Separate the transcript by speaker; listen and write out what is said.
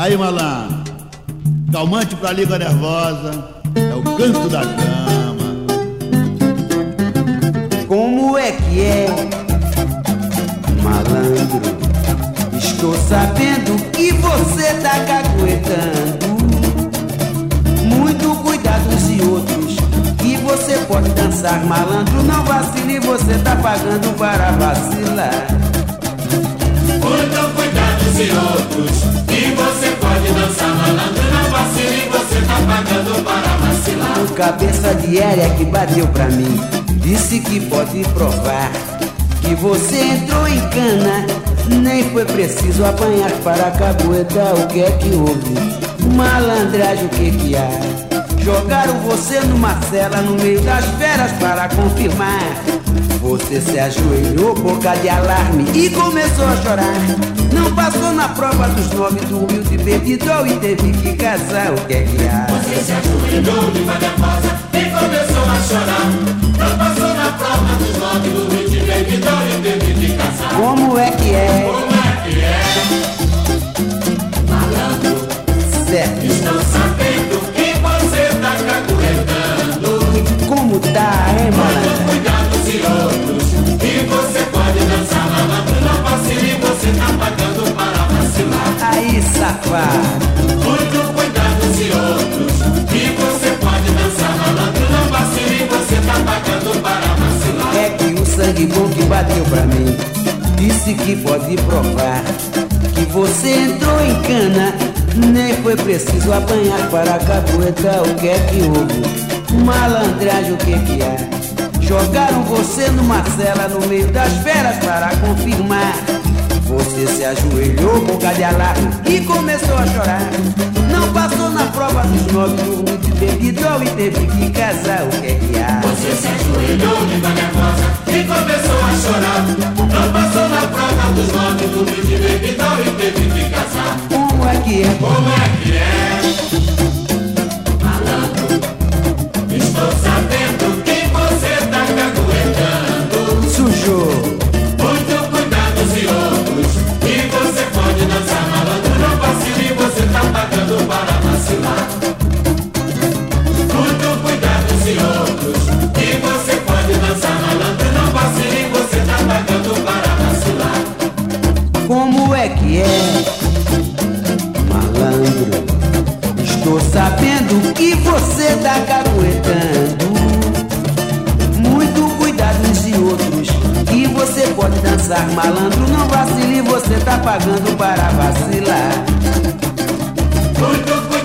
Speaker 1: Aí, malandro, calmante pra liga nervosa, é o canto da cama.
Speaker 2: Como é que é, malandro? Estou sabendo que você tá caguetando. Muito cuidado e outros. Que você pode dançar, malandro. Não vacile, você tá pagando para vacilar.
Speaker 3: Muito cuidado e outros.
Speaker 2: Cabeça de área que bateu pra mim. Disse que pode provar. Que você entrou em cana nem foi preciso apanhar para caguetar o que é que houve. Malandragem, o que que há? Jogaram você numa cela no meio das feras para confirmar. Você se ajoelhou, boca de alarme, e começou a chorar. Não passou na prova dos nove, dormiu de bebidol e teve que casar. O que é que há?
Speaker 3: Você se ajoelhou, de nervosa e começou a chorar. Não passou na prova dos que
Speaker 2: bom que bateu pra mim disse que pode provar que você entrou em cana. Nem foi preciso apanhar para capoetar o que é que houve. Malandragem, o que que há? Jogaram você numa cela no meio das feras para confirmar. Você se ajoelhou, boca de alarme e começou a chorar. Não passou na prova dos nove, dormiu de e teve que casar. O que é que há?
Speaker 3: Você se ajoelhou, de nervosa e começou a chorar. Não passou na prova dos nove, dormiu de bebidol e teve que casar.
Speaker 2: Como é que é?
Speaker 3: Como é que é? Malandro, estou sabendo que você tá caguetando.
Speaker 2: Sujou.
Speaker 3: Muito cuidado e outros. E você pode dançar malandro, não vacile, você tá pagando para vacilar. Malandro?
Speaker 2: Estou sabendo que você tá caguetando. Muito cuidado uns e outros. Que você pode dançar, malandro. Não vacile, você tá pagando para vacilar.
Speaker 3: Muito cuidado.